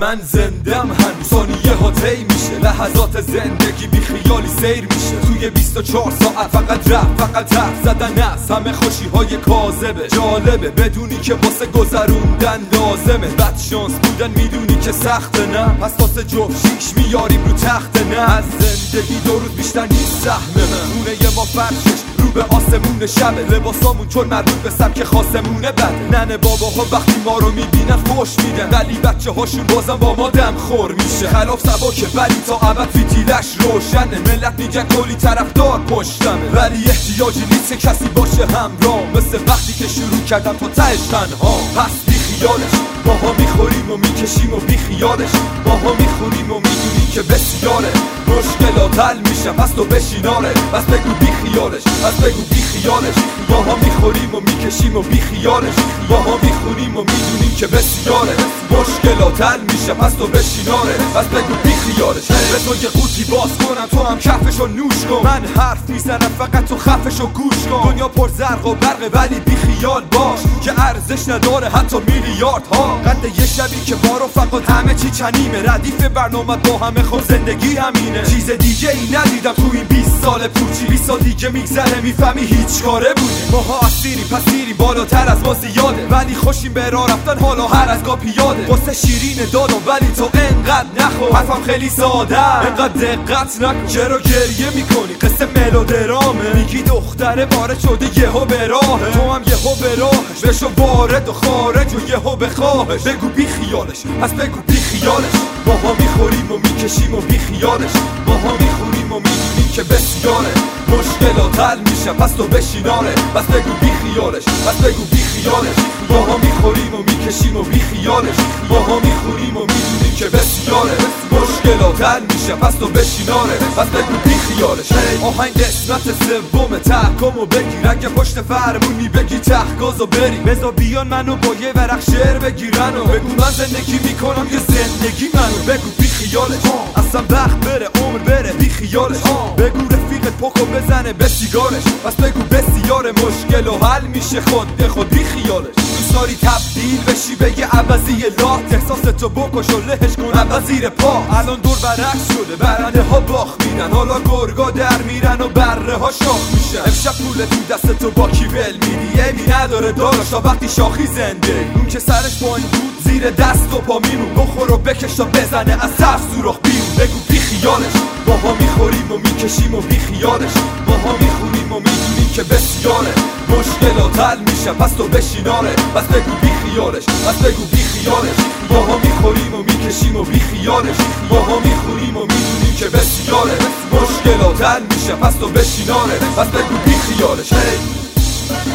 من زندم هنوز ثانیه ها طی میشه. لحظات زندگی بی خیالی سیر میشه. توی 24 ساعت فقط رفت فقط حرف زدن از همه خوشی های کاذبه. جالبه بدونی که واسه گذروندن لازمه. بد شانس بودن می‌دونی که سخته نه؟ پس واسه جفت شیش میاریم رو تخت نه. از زندگی دو بیشتر نیست سهمه. خونه ما فرشش رو به آسمون شبه لباسامون چون مربوط به سبک خاصمونه. بده ننه باباها وقتی ما رو می‌بینن خوش میدن. ولی بچه هاشون بازم با ما دم خور میشه. خلاف سباکه ولی تا ابد فیتیلش روشنه. ملت میگن کلی طرفدار پشتمه ولی احتیاجی نیست کسی باشه همراه. مثل وقتی که شروع کردم تا تهش تنها. پس بی خیالش ماها می‌خوریم و می‌کشیم و بی خیالش. ماها می‌خوریم و می‌دونیم که بسیاره. مشکلات حل میشه پس تو بشیناره پس بگو بی خیالش پس بگو بی خیالش. ماها می‌خوریم و می‌کشیم و بی خیالش. ماها می‌خونیم و می‌دونیم که بسیاره. مشکلات حل میشه تو بشیناره پس بگو بی خیالش. به تو یه قوطی باز کنم تو هم کفشو نوش کن. من حرف می‌زنم فقط تو خفشو گوش کن. دنیا پر زرق و برق ولی بی خیال باش. که ارزش نداره حتی میلیارد ها قد یه شبی که بارو فقط همه چی چنیمه ردیف برنامه با همه خب زندگی همینه. چیز دیگه ای ندیدم تو این 20 سال پوچی. 20 سال دیگه میگذره می‌فهمی هیچ کاره بودی. ماها اسیری پسیری بالاتر از ما زیاده. ولی خوشیم به راه رفتن حالا هر از گاه پیاده واسه شیرین دادم ولی تو انقدر نخور. حرفم خیلی ساده انقدر دقت نکن. چرا گریه می‌کنی؟ قصه ملودرامه. میگی دختره وارد شده یهو به راهه. تو هم یهو به راهش. بشو وارد و خارج و یهو بخواهش بگو بی خیالش. پس بگو بی خیالش. ماها می‌خوریم و می‌کشیم و بی خیالش. ماها می‌خوریم و می‌دونیم که بسیاره مشکلات حل میشه پس تو بشیناره پس بگو بی خیالش پس بگو بی خیالش. ماها می‌خوریم و می‌کشیم و بی خیالش. ماها می‌خوریم و می‌دونیم که بسیاره مشکلات حل میشه پس تو بشیناره پس بگو بی خیالش. آهنگ قسمت سوم تحکم و بگیر. اگه پشت فرمونی بگی تحقاز و بری. بزا بیان منو با یه ورق شعر بگیرن و بگو من زندگی می‌کنم یه زندگی منو. بگو بی خیالش. اصلا وقت بره عمر خیالش بگو رفیقت پکو بزنه به سیگارش. پس بگو بسیار مشکل و حل میشه خود. به خود بی خیالش. دوست داری تبدیل بشی بگه عوضی لات احساس تو بکش و لهش کن. عوضیر پا. الان دور برعکس شده. برنده ها باخ میدن حالا گرگا در میرن و بره ها شاخ میشن. امشب پول تو دست تو با کی ول میدی. ایمی نداره داراش تا وقتی شاخی زنده. اون که سرش پایین بود زیر دست و پا میمون. بخور و بکش تا بزنه از سر سوراخ بیرون. بگو بی خیالش. ماها می‌خوریم و می‌کشیم و بی خیالش. ماها می‌خوریم و می‌دونیم که بسیاره. مشکلات حل میشه پس تو بشیناره پس بگو بی خیالش پس بگو بی خیالش. ماها می‌خوریم و می‌کشیم و بی خیالش. ماها می‌خوریم و می‌دونیم که بسیاره. مشکلات حل میشه پس تو بشیناره پس بگو بی خیالش. Hey.